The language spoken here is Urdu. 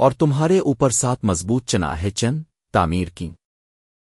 اور تمہارے اوپر سات مضبوط چنا ہے چند تعمیر کی